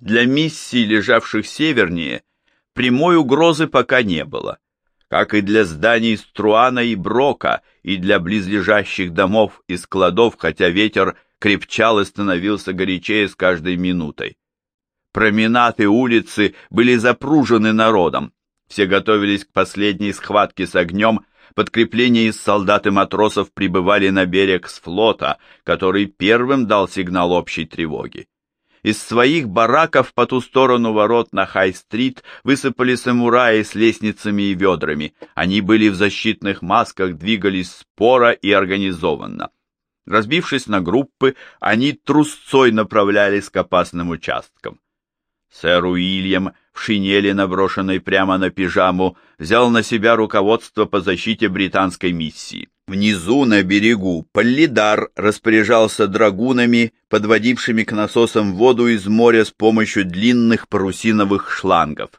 Для миссий, лежавших севернее, прямой угрозы пока не было, как и для зданий Струана и Брока, и для близлежащих домов и складов, хотя ветер крепчал и становился горячее с каждой минутой. Променады улицы были запружены народом, все готовились к последней схватке с огнем, подкрепления из солдат и матросов прибывали на берег с флота, который первым дал сигнал общей тревоги. Из своих бараков по ту сторону ворот на Хай-стрит высыпали самураи с лестницами и ведрами. Они были в защитных масках, двигались споро и организованно. Разбившись на группы, они трусцой направлялись к опасным участкам. Сэр Уильям в шинели, наброшенной прямо на пижаму, взял на себя руководство по защите британской миссии. Внизу, на берегу, Поллидар распоряжался драгунами, подводившими к насосам воду из моря с помощью длинных парусиновых шлангов.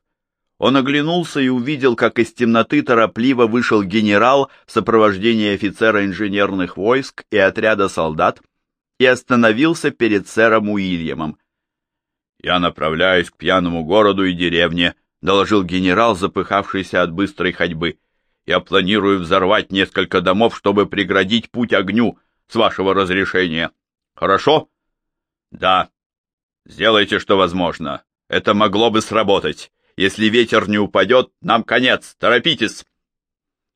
Он оглянулся и увидел, как из темноты торопливо вышел генерал в сопровождении офицера инженерных войск и отряда солдат и остановился перед сэром Уильямом. «Я направляюсь к пьяному городу и деревне», — доложил генерал, запыхавшийся от быстрой ходьбы. «Я планирую взорвать несколько домов, чтобы преградить путь огню, с вашего разрешения. Хорошо?» «Да. Сделайте, что возможно. Это могло бы сработать. Если ветер не упадет, нам конец. Торопитесь!»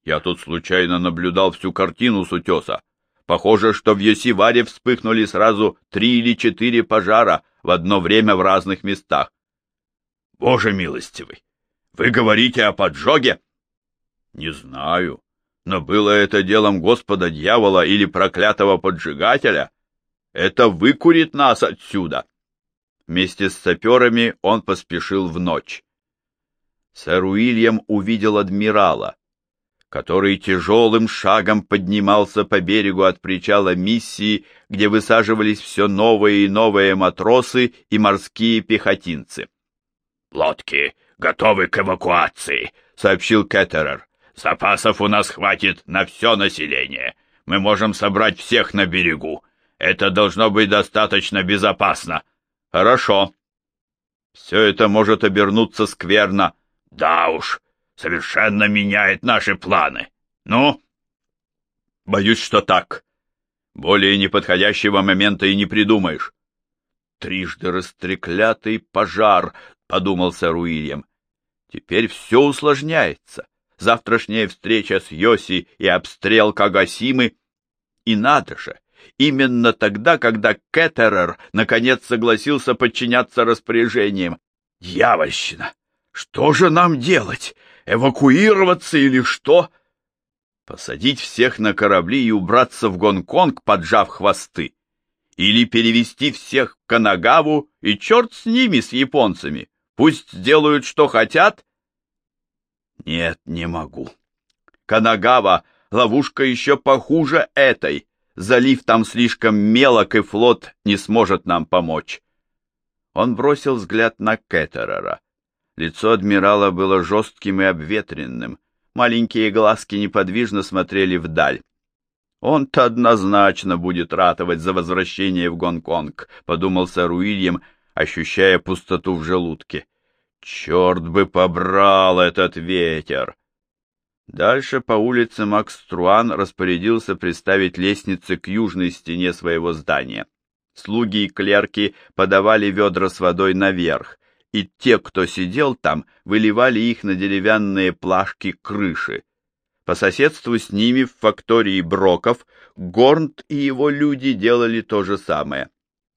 Я тут случайно наблюдал всю картину с утеса. Похоже, что в Йосиваре вспыхнули сразу три или четыре пожара — в одно время в разных местах. Боже милостивый, вы говорите о поджоге? Не знаю, но было это делом Господа дьявола или проклятого поджигателя. Это выкурит нас отсюда. Вместе с саперами он поспешил в ночь. Сэр Уильям увидел адмирала который тяжелым шагом поднимался по берегу от причала миссии, где высаживались все новые и новые матросы и морские пехотинцы. «Лодки готовы к эвакуации», — сообщил Кеттерер. «Запасов у нас хватит на все население. Мы можем собрать всех на берегу. Это должно быть достаточно безопасно». «Хорошо». «Все это может обернуться скверно». «Да уж, совершенно меняет наши планы. Ну? Боюсь, что так. Более неподходящего момента и не придумаешь. Трижды растреклятый пожар, подумал сэр. Теперь все усложняется. Завтрашняя встреча с Йоси и обстрел Кагасимы. И надо же, именно тогда, когда Кеттерер наконец согласился подчиняться распоряжениям. Дьявольщина! Что же нам делать? Эвакуироваться или что? Посадить всех на корабли и убраться в Гонконг, поджав хвосты? Или перевести всех в Канагаву и черт с ними, с японцами? Пусть сделают, что хотят? Нет, не могу. Канагава — ловушка еще похуже этой. Залив там слишком мелок, и флот не сможет нам помочь. Он бросил взгляд на Кеттерера. Лицо адмирала было жестким и обветренным. Маленькие глазки неподвижно смотрели вдаль. «Он-то однозначно будет ратовать за возвращение в Гонконг», — подумал сэр Уильям, ощущая пустоту в желудке. «Черт бы побрал этот ветер!» Дальше по улице Макс Труан распорядился приставить лестницы к южной стене своего здания. Слуги и клерки подавали ведра с водой наверх, и те, кто сидел там, выливали их на деревянные плашки крыши. По соседству с ними в фактории Броков Горнт и его люди делали то же самое.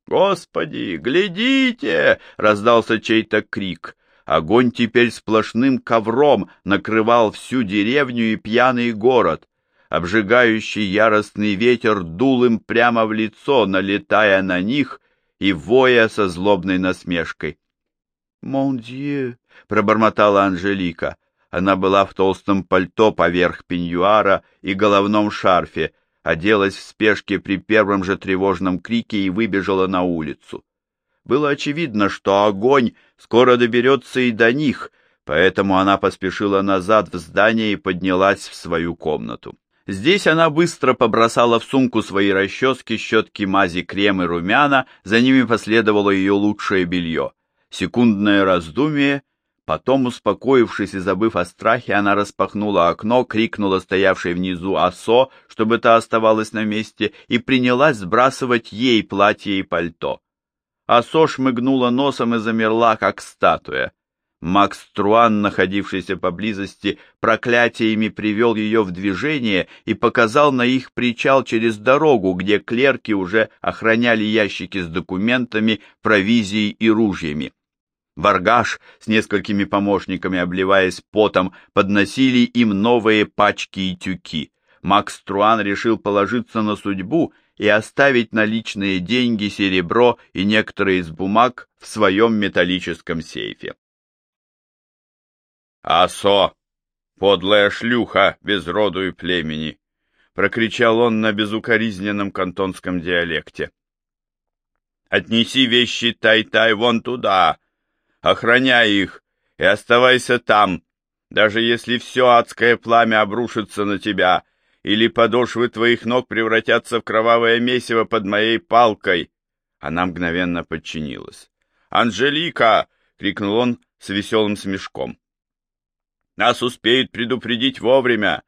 «Господи, глядите!» — раздался чей-то крик. Огонь теперь сплошным ковром накрывал всю деревню и пьяный город. Обжигающий яростный ветер дул им прямо в лицо, налетая на них и воя со злобной насмешкой. «Мон дье!» — пробормотала Анжелика. Она была в толстом пальто поверх пеньюара и головном шарфе, оделась в спешке при первом же тревожном крике и выбежала на улицу. Было очевидно, что огонь скоро доберется и до них, поэтому она поспешила назад в здание и поднялась в свою комнату. Здесь она быстро побросала в сумку свои расчески, щетки, мази, крем и румяна, за ними последовало ее лучшее белье. Секундное раздумие, потом, успокоившись и забыв о страхе, она распахнула окно, крикнула стоявшей внизу осо, чтобы та оставалась на месте, и принялась сбрасывать ей платье и пальто. Осо шмыгнула носом и замерла, как статуя. Макс Труан, находившийся поблизости, проклятиями привел ее в движение и показал на их причал через дорогу, где клерки уже охраняли ящики с документами, провизией и ружьями. Варгаш с несколькими помощниками, обливаясь потом, подносили им новые пачки и тюки. Макс Труан решил положиться на судьбу и оставить наличные деньги, серебро и некоторые из бумаг в своем металлическом сейфе. «Асо! Подлая шлюха, без роду и племени!» — прокричал он на безукоризненном кантонском диалекте. «Отнеси вещи Тай-Тай вон туда, охраняй их и оставайся там, даже если все адское пламя обрушится на тебя, или подошвы твоих ног превратятся в кровавое месиво под моей палкой». Она мгновенно подчинилась. «Анжелика!» — крикнул он с веселым смешком. Нас успеют предупредить вовремя.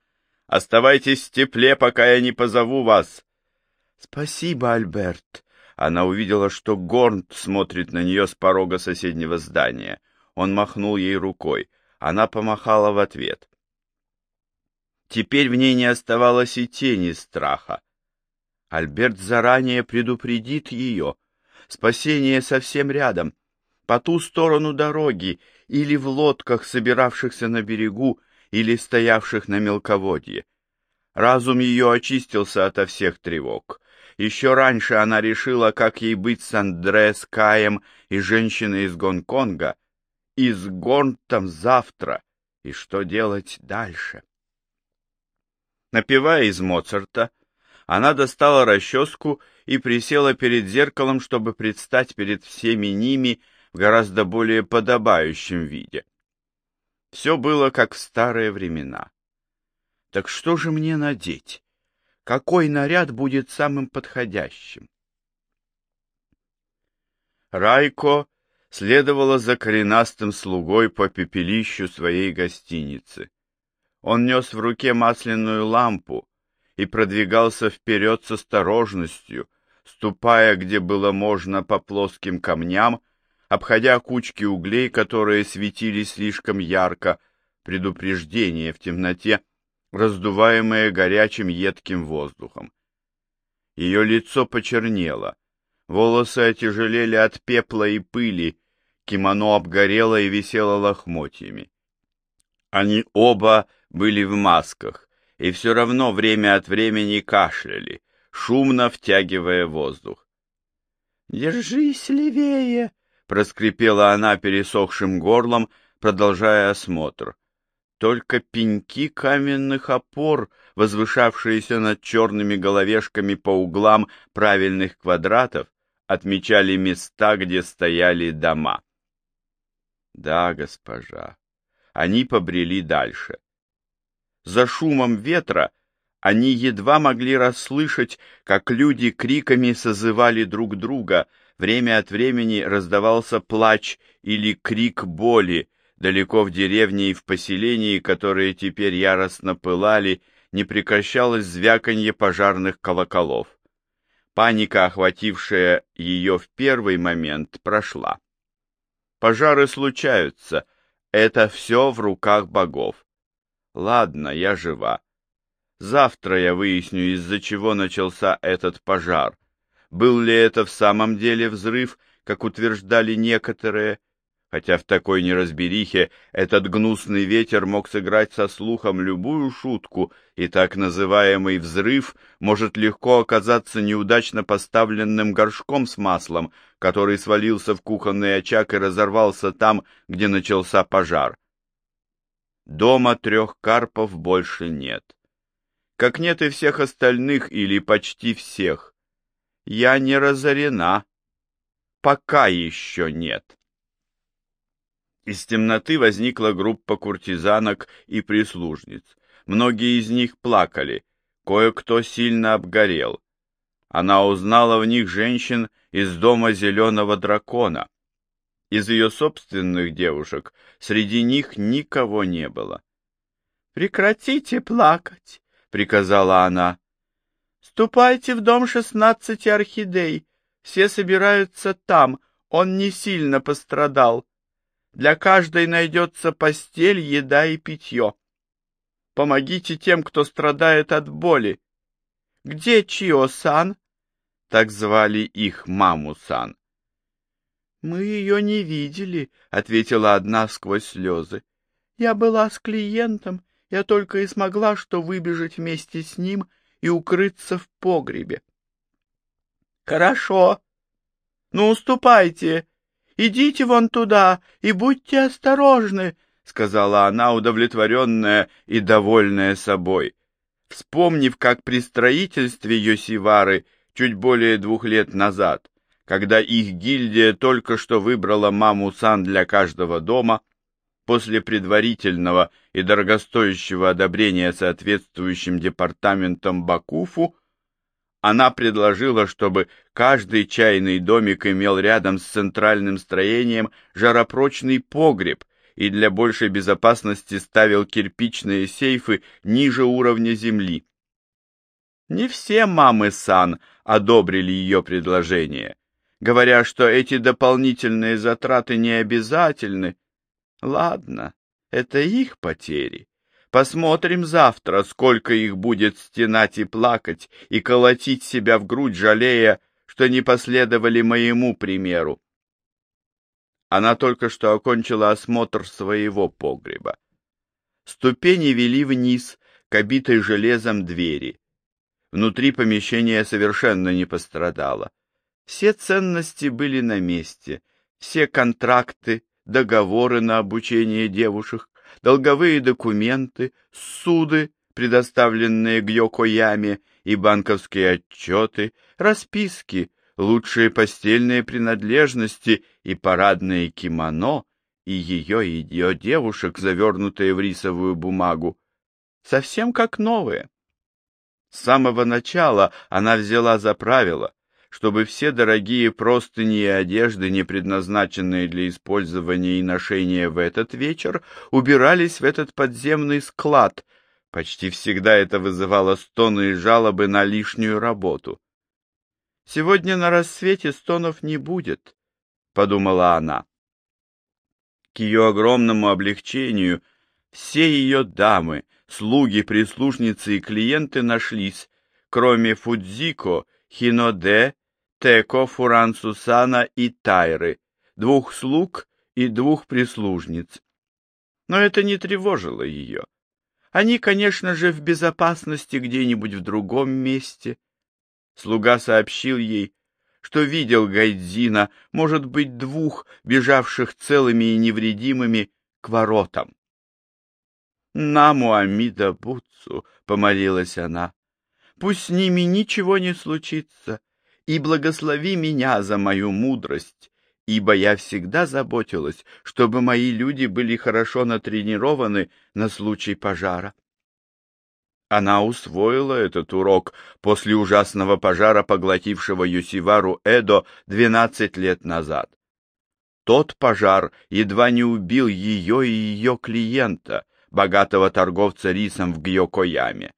Оставайтесь в тепле, пока я не позову вас. Спасибо, Альберт. Она увидела, что Горнт смотрит на нее с порога соседнего здания. Он махнул ей рукой. Она помахала в ответ. Теперь в ней не оставалось и тени страха. Альберт заранее предупредит ее. Спасение совсем рядом, по ту сторону дороги, или в лодках, собиравшихся на берегу, или стоявших на мелководье. Разум ее очистился ото всех тревог. Еще раньше она решила, как ей быть с Андре, с Каем и женщиной из Гонконга, и с Гонтом завтра, и что делать дальше. Напевая из Моцарта, она достала расческу и присела перед зеркалом, чтобы предстать перед всеми ними в гораздо более подобающем виде. Все было как в старые времена. Так что же мне надеть? Какой наряд будет самым подходящим? Райко следовала за коренастым слугой по пепелищу своей гостиницы. Он нес в руке масляную лампу и продвигался вперед с осторожностью, ступая, где было можно, по плоским камням, обходя кучки углей, которые светились слишком ярко, предупреждение в темноте, раздуваемое горячим едким воздухом. Ее лицо почернело, волосы отяжелели от пепла и пыли, кимоно обгорело и висело лохмотьями. Они оба были в масках, и все равно время от времени кашляли, шумно втягивая воздух. «Держись левее!» проскрипела она пересохшим горлом, продолжая осмотр. Только пеньки каменных опор, возвышавшиеся над черными головешками по углам правильных квадратов, отмечали места, где стояли дома. Да, госпожа, они побрели дальше. За шумом ветра они едва могли расслышать, как люди криками созывали друг друга, Время от времени раздавался плач или крик боли, далеко в деревне и в поселении, которые теперь яростно пылали, не прекращалось звяканье пожарных колоколов. Паника, охватившая ее в первый момент, прошла. Пожары случаются, это все в руках богов. Ладно, я жива. Завтра я выясню, из-за чего начался этот пожар. Был ли это в самом деле взрыв, как утверждали некоторые, хотя в такой неразберихе этот гнусный ветер мог сыграть со слухом любую шутку, и так называемый взрыв может легко оказаться неудачно поставленным горшком с маслом, который свалился в кухонный очаг и разорвался там, где начался пожар. Дома трех карпов больше нет. Как нет и всех остальных или почти всех я не разорена. Пока еще нет. Из темноты возникла группа куртизанок и прислужниц. Многие из них плакали, кое-кто сильно обгорел. Она узнала в них женщин из дома зеленого дракона. Из ее собственных девушек среди них никого не было. «Прекратите плакать», — приказала она. «Ступайте в дом шестнадцати орхидей. Все собираются там. Он не сильно пострадал. Для каждой найдется постель, еда и питье. Помогите тем, кто страдает от боли. Где Чио-сан?» Так звали их маму-сан. «Мы ее не видели», — ответила одна сквозь слезы. «Я была с клиентом, я только и смогла что выбежать вместе с ним и укрыться в погребе». «Хорошо. Ну, уступайте. Идите вон туда и будьте осторожны», — сказала она, удовлетворенная и довольная собой. Вспомнив, как при строительстве Йосивары чуть более двух лет назад когда их гильдия только что выбрала маму-сан для каждого дома, после предварительного и дорогостоящего одобрения соответствующим департаментом Бакуфу, она предложила, чтобы каждый чайный домик имел рядом с центральным строением жаропрочный погреб и для большей безопасности ставил кирпичные сейфы ниже уровня земли. Не все мамы Сан одобрили ее предложение говоря, что эти дополнительные затраты не обязательны. Ладно, это их потери. Посмотрим завтра, сколько их будет стенать и плакать, и колотить себя в грудь, жалея, что не последовали моему примеру. Она только что окончила осмотр своего погреба. Ступени вели вниз к обитой железом двери. Внутри помещение совершенно не пострадало. Все ценности были на месте, все контракты, договоры на обучение девушек, долговые документы, суды, предоставленные Гьокояме, и банковские отчеты, расписки, лучшие постельные принадлежности и парадные кимоно, и ее и ее девушек, завернутые в рисовую бумагу, совсем как новые. С самого начала она взяла за правило чтобы все дорогие простыни и одежды, не предназначенные для использования и ношения в этот вечер, убирались в этот подземный склад. Почти всегда это вызывало стоны и жалобы на лишнюю работу. «Сегодня на рассвете стонов не будет», — подумала она. К ее огромному облегчению все ее дамы, слуги, прислужницы и клиенты нашлись, кроме Фудзико, Хиноде Теко, Фуран Сусана и Тайры, двух слуг и двух прислужниц. Но это не тревожило ее. Они, конечно же, в безопасности где-нибудь в другом месте. Слуга сообщил ей, что видел Гайдзина, может быть, двух, бежавших целыми и невредимыми к воротам. «Наму Амида Буцу», — помолилась она, — «пусть с ними ничего не случится, и благослови меня за мою мудрость, ибо я всегда заботилась, чтобы мои люди были хорошо натренированы на случай пожара. Она усвоила этот урок после ужасного пожара, поглотившего Юсивару Эдо двенадцать лет назад. Тот пожар едва не убил ее и ее клиента, богатого торговца рисом в Гьокояме.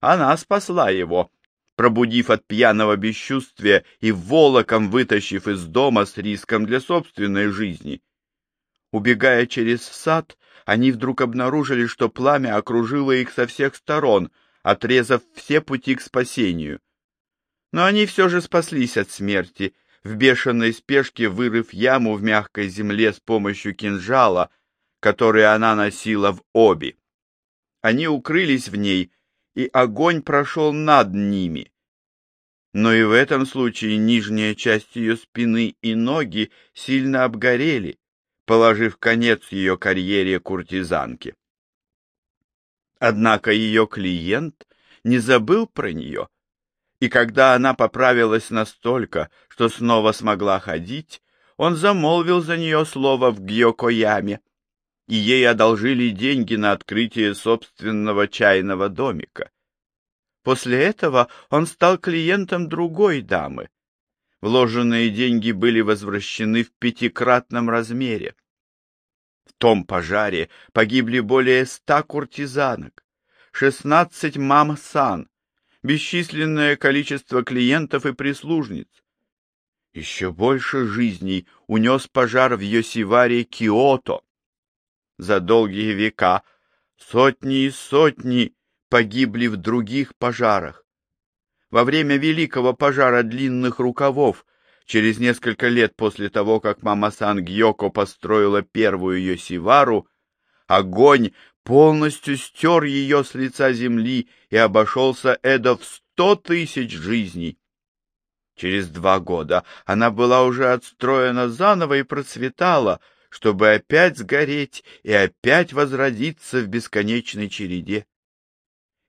Она спасла его, пробудив от пьяного бесчувствия и волоком вытащив из дома с риском для собственной жизни. Убегая через сад, они вдруг обнаружили, что пламя окружило их со всех сторон, отрезав все пути к спасению. Но они все же спаслись от смерти, в бешеной спешке вырыв яму в мягкой земле с помощью кинжала, который она носила в обе. Они укрылись в ней и огонь прошел над ними. Но и в этом случае нижняя часть ее спины и ноги сильно обгорели, положив конец ее карьере куртизанки. Однако ее клиент не забыл про нее, и когда она поправилась настолько, что снова смогла ходить, он замолвил за нее слово в Гьокояме, и ей одолжили деньги на открытие собственного чайного домика. После этого он стал клиентом другой дамы. Вложенные деньги были возвращены в пятикратном размере. В том пожаре погибли более ста куртизанок, шестнадцать мам-сан, бесчисленное количество клиентов и прислужниц. Еще больше жизней унес пожар в Йосиваре Киото. За долгие века сотни и сотни погибли в других пожарах. Во время великого пожара длинных рукавов, через несколько лет после того, как мама-сан Гьоко построила первую Йосивару, огонь полностью стер ее с лица земли и обошелся Эдо в сто тысяч жизней. Через два года она была уже отстроена заново и процветала, чтобы опять сгореть и опять возродиться в бесконечной череде.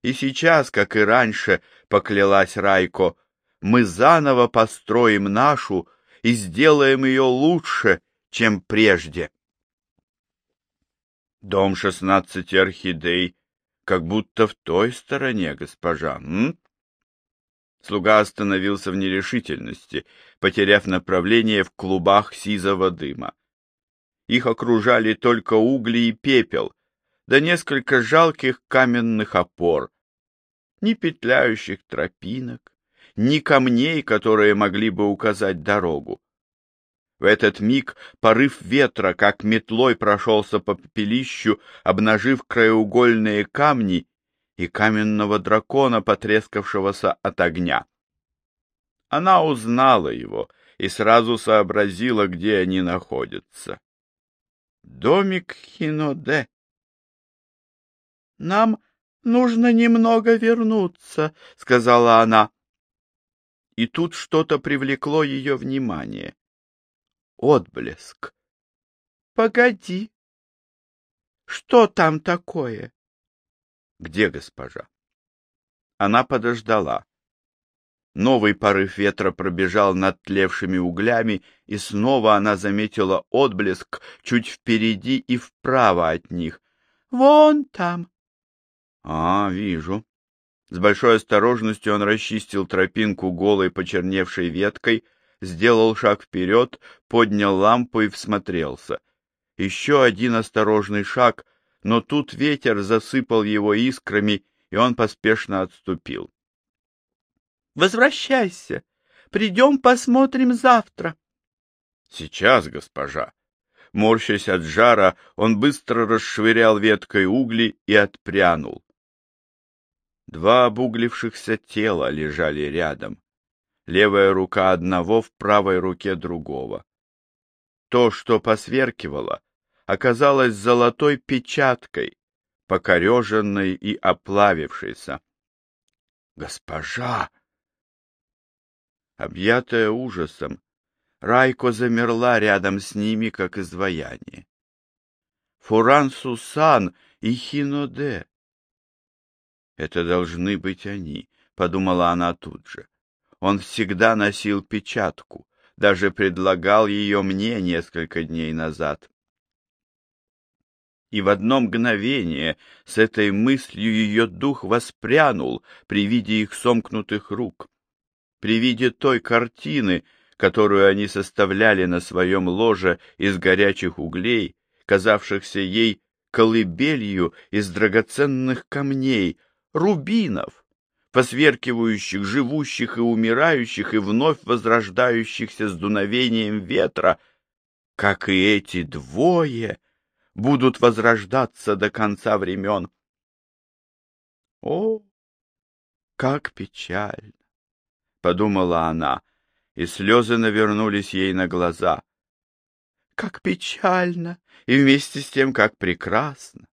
И сейчас, как и раньше, поклялась Райко, мы заново построим нашу и сделаем ее лучше, чем прежде. Дом шестнадцати орхидей как будто в той стороне, госпожа, м? Слуга остановился в нерешительности, потеряв направление в клубах сизого дыма. Их окружали только угли и пепел, да несколько жалких каменных опор, ни петляющих тропинок, ни камней, которые могли бы указать дорогу. В этот миг порыв ветра, как метлой, прошелся по пепелищу, обнажив краеугольные камни и каменного дракона, потрескавшегося от огня. Она узнала его и сразу сообразила, где они находятся. Домик Хиноде. Нам нужно немного вернуться, — сказала она. И тут что-то привлекло ее внимание. Отблеск. Погоди. Что там такое? Где госпожа? Она подождала. Новый порыв ветра пробежал над тлевшими углями, и снова она заметила отблеск чуть впереди и вправо от них. «Вон там!» А, вижу. С большой осторожностью он расчистил тропинку голой почерневшей веткой, сделал шаг вперед, поднял лампу и всмотрелся. Еще один осторожный шаг, но тут ветер засыпал его искрами, и он поспешно отступил. — Возвращайся. Придем посмотрим завтра. — Сейчас, госпожа. Морщась от жара, он быстро расшвырял веткой угли и отпрянул. Два обуглившихся тела лежали рядом. Левая рука одного в правой руке другого. То, что посверкивало, оказалось золотой печаткой, покореженной и оплавившейся. «Госпожа!» Объятая ужасом, Райко замерла рядом с ними, как изваяние. Фуран Сусан и Хиноде. Это должны быть они, подумала она тут же. Он всегда носил печатку, даже предлагал ее мне несколько дней назад. И в одно мгновение с этой мыслью ее дух воспрянул при виде их сомкнутых рук, при виде той картины, которую они составляли на своем ложе из горячих углей, казавшихся ей колыбелью из драгоценных камней, рубинов, посверкивающих, живущих и умирающих, и вновь возрождающихся с дуновением ветра, как и эти двое будут возрождаться до конца времен. О, как печально! — подумала она, и слезы навернулись ей на глаза. Как печально, и вместе с тем как прекрасно!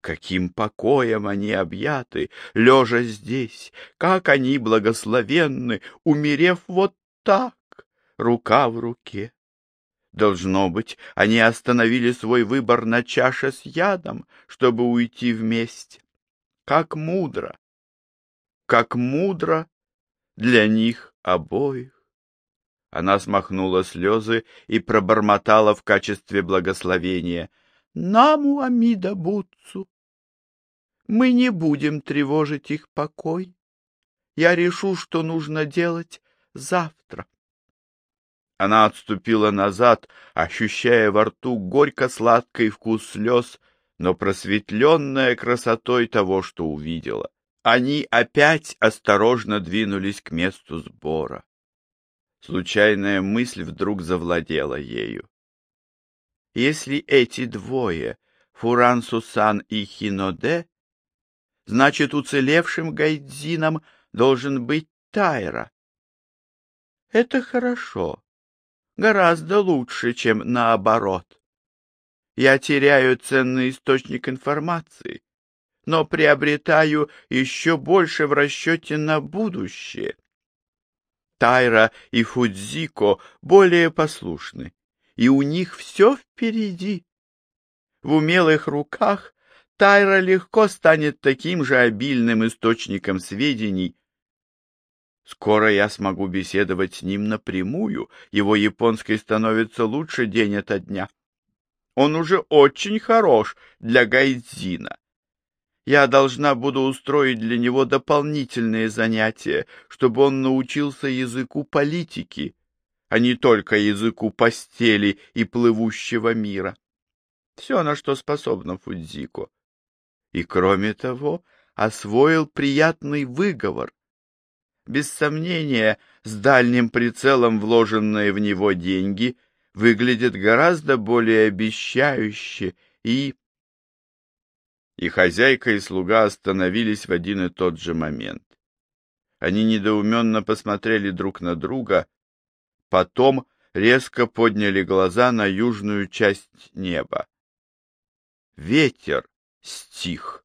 Каким покоем они объяты, лежа здесь, как они благословенны, умерев вот так, рука в руке. Должно быть, они остановили свой выбор на чаше с ядом, чтобы уйти вместе. Как мудро! Как мудро для них обоих! Она смахнула слезы и пробормотала в качестве благословения — Наму Амида Буцу. Мы не будем тревожить их покой. Я решу, что нужно делать завтра. Она отступила назад, ощущая во рту горько-сладкий вкус слез, но просветленная красотой того, что увидела. Они опять осторожно двинулись к месту сбора. Случайная мысль вдруг завладела ею. Если эти двое, Фуран Сусан и Хиноде, значит, уцелевшим гайдзином должен быть Тайра. Это хорошо гораздо лучше, чем наоборот. Я теряю ценный источник информации, но приобретаю еще больше в расчете на будущее. Тайра и Фудзико более послушны, и у них все впереди. В умелых руках Тайра легко станет таким же обильным источником сведений, Скоро я смогу беседовать с ним напрямую, его японский становится лучше день ото дня. Он уже очень хорош для гайдзина. Я должна буду устроить для него дополнительные занятия, чтобы он научился языку политики, а не только языку постели и плывущего мира. Все, на что способна Фудзико. И, кроме того, освоил приятный выговор, без сомнения, с дальним прицелом вложенные в него деньги выглядят гораздо более обещающе и... И хозяйка, и слуга остановились в один и тот же момент. Они недоуменно посмотрели друг на друга, потом резко подняли глаза на южную часть неба. Ветер стих.